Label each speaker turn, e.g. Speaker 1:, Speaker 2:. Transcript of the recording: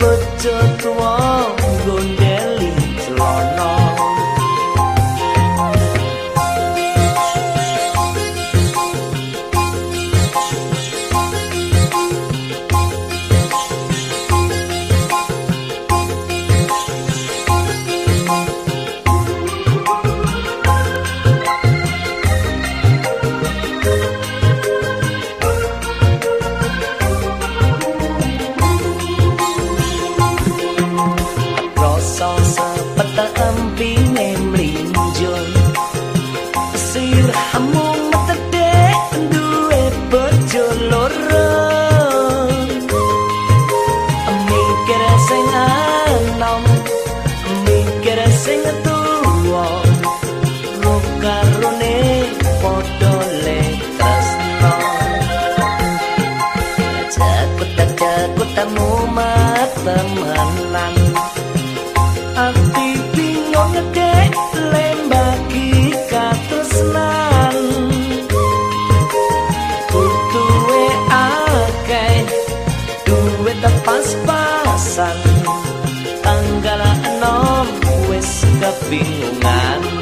Speaker 1: but just one. ketemu teman lan Aku bingung ngekek lembak ikatus lan Kutuwe ake duwe tepas pasan. Tanggal enom wis kebingungan.